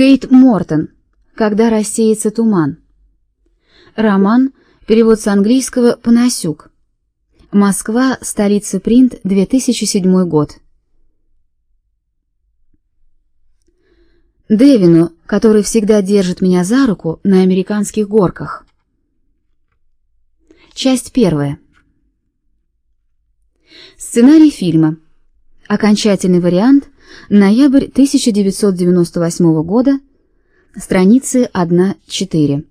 Кейт Мортон. Когда рассеется туман. Роман. Перевод с английского Панасюк. Москва. Столица Принт. 2007 год. Дэвину, который всегда держит меня за руку на американских горках. Часть первая. Сценарий фильма. Окончательный вариант. Ноябрь 1998 года. Страницы 1-4.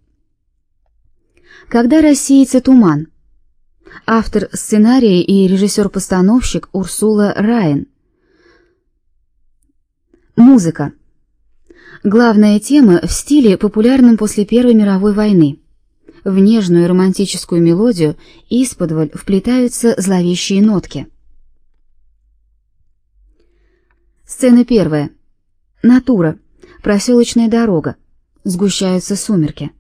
Когда рассеется туман. Автор сценария и режиссер-постановщик Урсула Райан. Музыка. Главная тема в стиле, популярном после Первой мировой войны. В нежную романтическую мелодию исподволь вплетаются зловещие нотки. Сцена первая. Натура. Проселочная дорога. Сгущаются сумерки.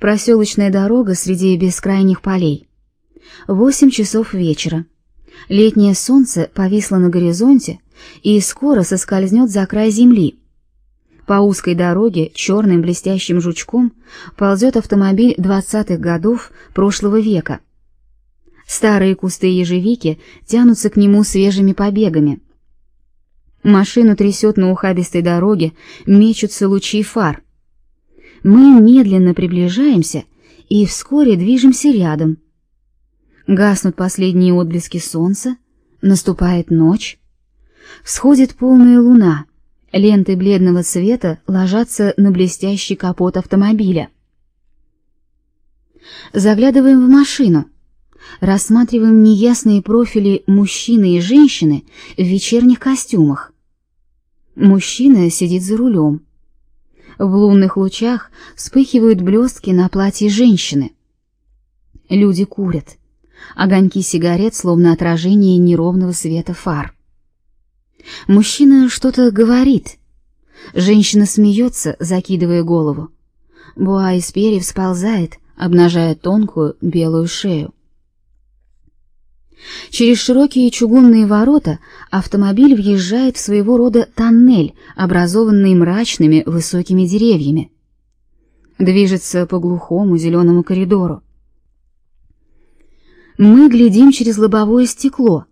Проселочная дорога среди бескрайних полей. Восемь часов вечера. Летнее солнце повисло на горизонте и скоро соскользнет за край земли. По узкой дороге черным блестящим жучком ползет автомобиль двадцатых годов прошлого века. Старые кусты ежевики тянутся к нему свежими побегами. Машину трясет на ухабистой дороге, мечутся лучи фар. Мы медленно приближаемся и вскоре движемся рядом. Гаснут последние отблески солнца, наступает ночь. Всходит полная луна, ленты бледного цвета ложатся на блестящий капот автомобиля. Заглядываем в машину, рассматриваем неясные профили мужчины и женщины в вечерних костюмах. Мужчина сидит за рулем. В лунных лучах вспыхивают блестки на платье женщины. Люди курят. Огоньки сигарет словно отражение неровного света фар. Мужчина что-то говорит. Женщина смеется, закидывая голову. Буа из перьев сползает, обнажая тонкую белую шею. Через широкие чугунные ворота автомобиль въезжает в своего рода тоннель, образованный мрачными высокими деревьями. Движется по глухому зеленому коридору. Мы глядим через лобовое стекло,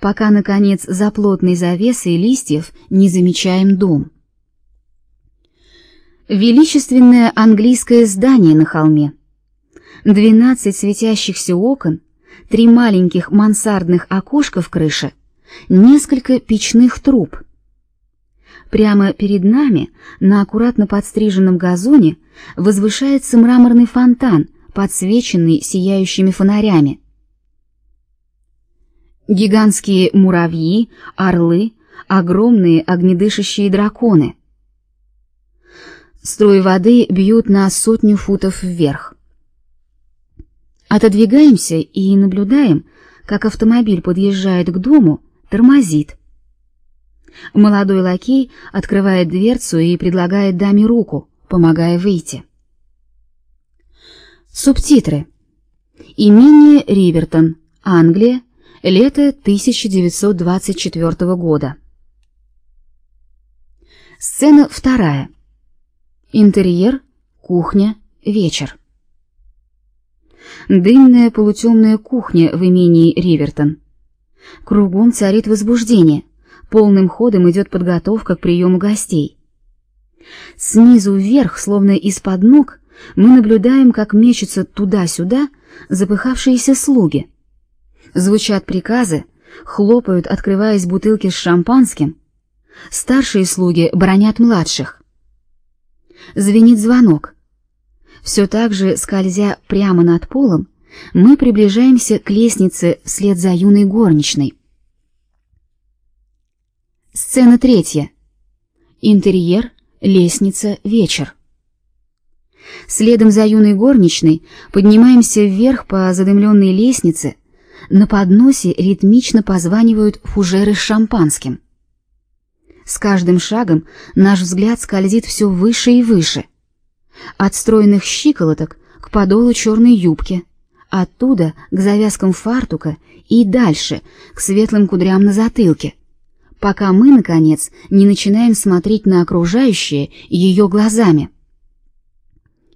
пока, наконец, за плотной завесой листьев не замечаем дом. Величественное английское здание на холме. Двенадцать светящихся окон три маленьких мансардных окошка в крыше, несколько печных труб. Прямо перед нами, на аккуратно подстриженном газоне, возвышается мраморный фонтан, подсвеченный сияющими фонарями. Гигантские муравьи, орлы, огромные огнедышащие драконы. Струи воды бьют на сотню футов вверх. Отодвигаемся и наблюдаем, как автомобиль подъезжает к дому, тормозит. Молодой лакей открывает дверцу и предлагает даме руку, помогая выйти. Субтитры. Имение Ривертон, Англия, лето 1924 года. Сцена вторая. Интерьер, кухня, вечер. Дымная полутемная кухня в имении Ривертон. Кругом царит возбуждение. Полным ходом идет подготовка к приему гостей. Снизу вверх, словно из-под ног, мы наблюдаем, как мечутся туда-сюда запыхавшиеся слуги. Звучат приказы, хлопают, открываясь бутылки с шампанским. Старшие слуги бронят младших. Звенит звонок. Все так же, скользя прямо над полом, мы приближаемся к лестнице вслед за юной горничной. Сцена третья. Интерьер, лестница, вечер. Следом за юной горничной поднимаемся вверх по задымленной лестнице. На подносе ритмично позванивают фужеры с шампанским. С каждым шагом наш взгляд скользит все выше и выше — от стройных щиколоток к подолу черной юбки, оттуда к завязкам фартука и дальше к светлым кудрям на затылке, пока мы, наконец, не начинаем смотреть на окружающее ее глазами.